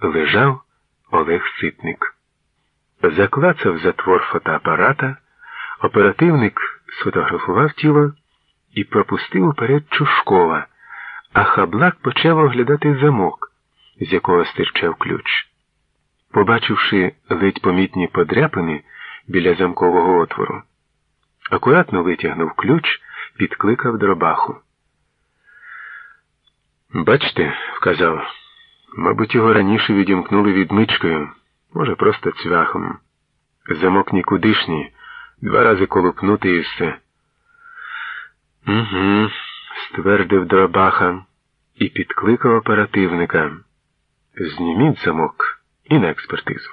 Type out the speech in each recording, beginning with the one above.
лежав Олег Ситник. Заклацав затвор фотоапарата, оперативник сфотографував тіло і пропустив уперед Чушкова, а хаблак почав оглядати замок, з якого стирчав ключ. Побачивши ледь помітні подряпини біля замкового отвору, акуратно витягнув ключ, підкликав дробаху. Бачте, вказав, мабуть, його раніше відімкнули відмичкою, може, просто цвяхом. Замок нікудишній, два рази колупнути і все. Угу, ствердив дробаха і підкликав оперативника. Зніміть замок і на експертизу.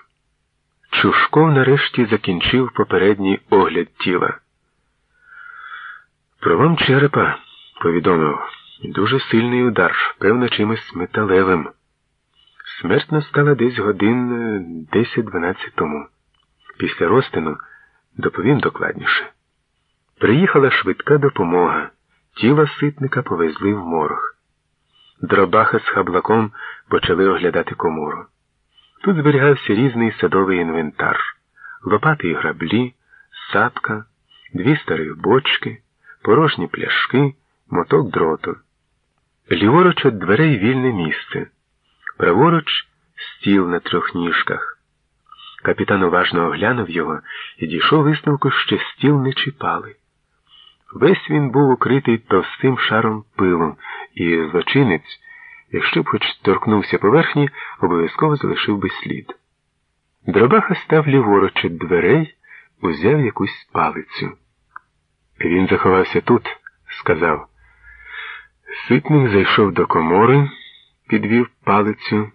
Чушков нарешті закінчив попередній огляд тіла. Пролом черепа, повідомив, дуже сильний удар, певно, чимось металевим. Смерть настала десь годин 10-12 тому. Після розтину доповім докладніше. Приїхала швидка допомога. Тіло ситника повезли в морг. Дробаха з хаблаком почали оглядати комору. Тут зберігався різний садовий інвентар, лопати і граблі, сапка, дві старих бочки, порожні пляшки, моток дроту. Ліворуч від дверей вільне місце, праворуч стіл на трьох ніжках. Капітан уважно оглянув його і дійшов висновку, що стіл не чіпали. Весь він був укритий товстим шаром пилу, і злочинець, якщо б хоч торкнувся поверхні, обов'язково залишив би слід. Дробаха став ліворуч від дверей, узяв якусь палицю. Він заховався тут, сказав. Ситник зайшов до комори, підвів палицю.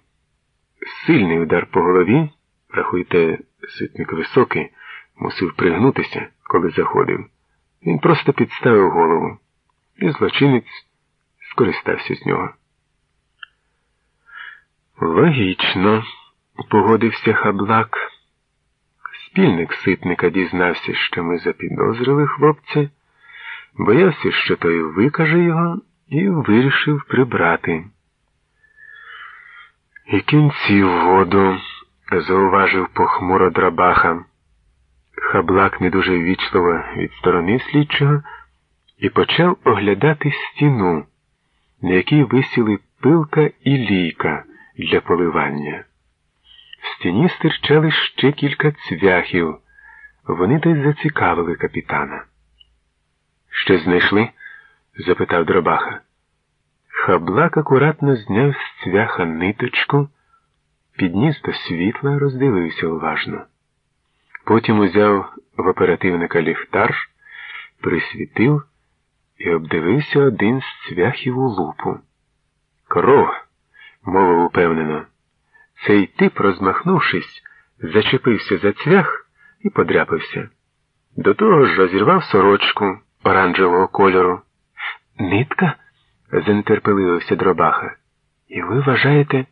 Сильний удар по голові, рахуйте, ситник високий, мусив пригнутися, коли заходив. Він просто підставив голову, і злочинець скористався з нього. Логічно, погодився хаблак. Спільник ситника дізнався, що ми запідозрили хлопця, боявся, що той викаже його, і вирішив прибрати. І кінці в воду, зауважив похмуро драбаха. Хаблак не дуже ввічливо відсторонив слідчого і почав оглядати стіну, на якій висіли пилка і лійка для поливання. В стіні стирчали ще кілька цвяхів. Вони десь зацікавили капітана. Що знайшли? запитав дробаха. Хаблак акуратно зняв цвяха ниточку, підніс до світла, роздивився уважно. Потім узяв в оперативника ліхтар, присвітив і обдивився один з цвяхів у лупу. Кров, мовив упевнено. Цей тип, розмахнувшись, зачепився за цвях і подряпився. До того ж розірвав сорочку оранжевого кольору. Нитка? занетерпеливився дробаха. І ви вважаєте?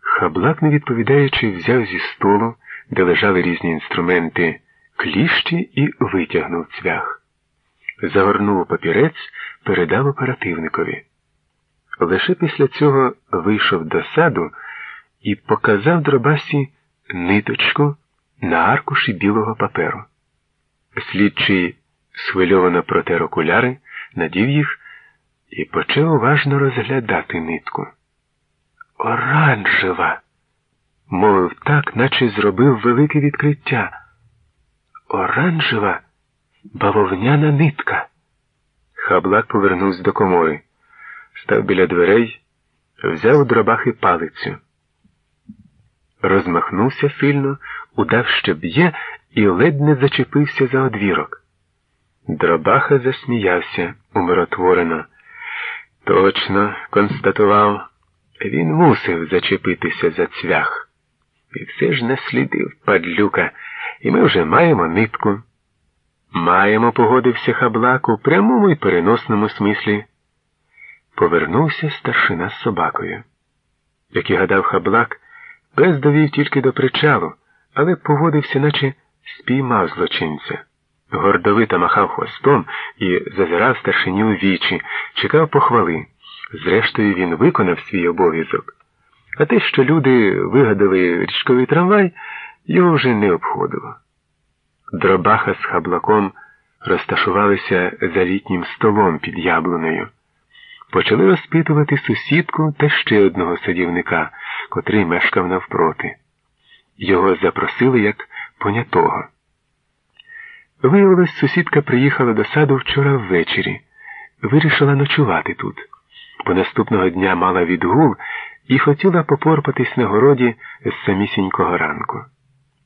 Хаблак, не відповідаючи, взяв зі столу де лежали різні інструменти, кліщі і витягнув цвях. Загорнув папірець, передав оперативникові. Лише після цього вийшов до саду і показав дробасі ниточку на аркуші білого паперу. Слідчий схвильовано протер окуляри, надів їх і почав уважно розглядати нитку. Оранжева! мовив так, наче зробив велике відкриття. Оранжева бавовняна нитка. Хаблак повернувся до комори, став біля дверей, взяв у дробахи палицю. Розмахнувся сильно, удав, що б'є, і ледь не зачепився за одвірок. Дробаха засміявся умиротворено. Точно, констатував, він мусив зачепитися за цвях. І все ж наслідив падлюка, і ми вже маємо нитку. Маємо, погодився хаблак у прямому і переносному смислі. Повернувся старшина з собакою. Як і гадав хаблак, пес довів тільки до причалу, але поводився, наче спіймав злочинця. Гордовито махав хвостом і зазирав старшині у вічі, чекав похвали. Зрештою, він виконав свій обов'язок. А те, що люди вигадали річковий трамвай, його вже не обходило. Дробаха з хаблаком розташувалися за літнім столом під яблунею. Почали розпитувати сусідку та ще одного садівника, котрий мешкав навпроти. Його запросили як понятого. Виявилось, сусідка приїхала до саду вчора ввечері, вирішила ночувати тут, бо наступного дня мала відгул і хотіла попорпатись на городі з самісінького ранку.